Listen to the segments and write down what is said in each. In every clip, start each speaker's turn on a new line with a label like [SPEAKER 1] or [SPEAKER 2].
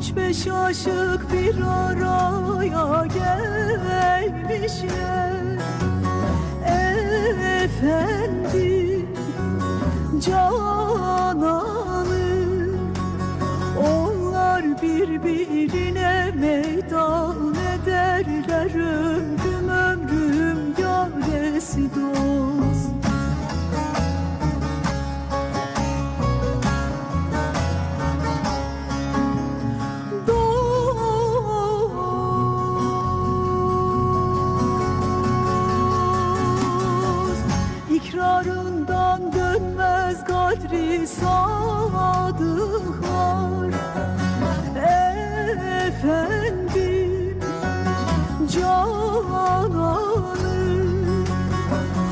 [SPEAKER 1] Üç beş aşık bir araya gelmişler Efendim cananı Onlar birbirine meydan sadıklar. Efendim cananı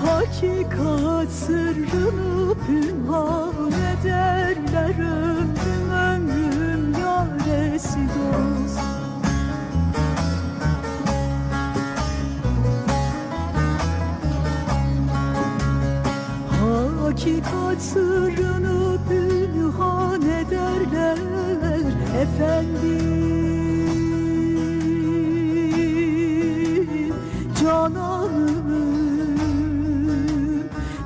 [SPEAKER 1] Hakikat sırrını pünhan ederler. Ömrüm ömrüm yaresi dost. Hakikat sırrını Efendim cananım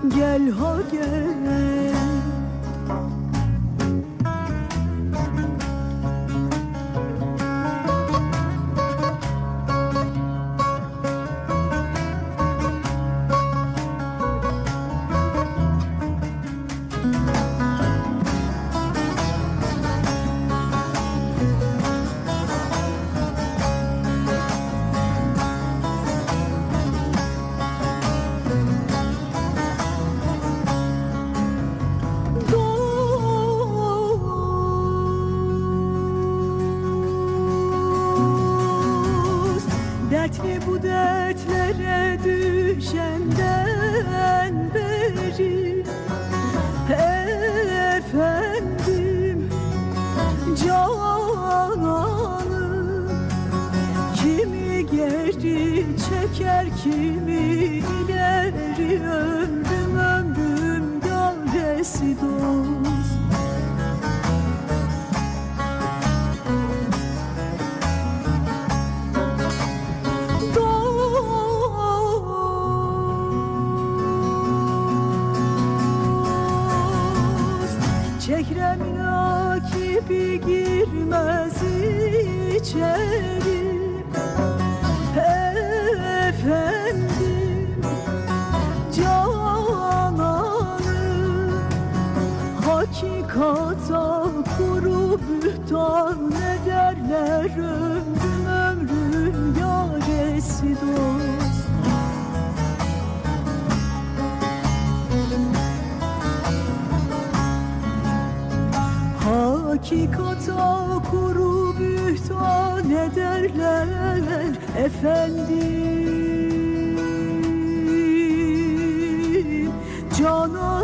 [SPEAKER 1] Gel ha gel Dertli bu dertlere düşenden dost Çekremin akibi girmez içeri. Efendim cananım Hakikata kuru bühtan ederler Ömrüm ömrüm Hakikata kuru bühtan ederler Efendim. Cananım